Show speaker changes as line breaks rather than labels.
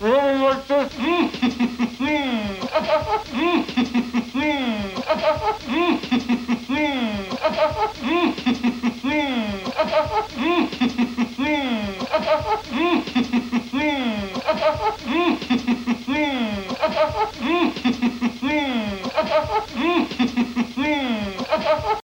Roll like this.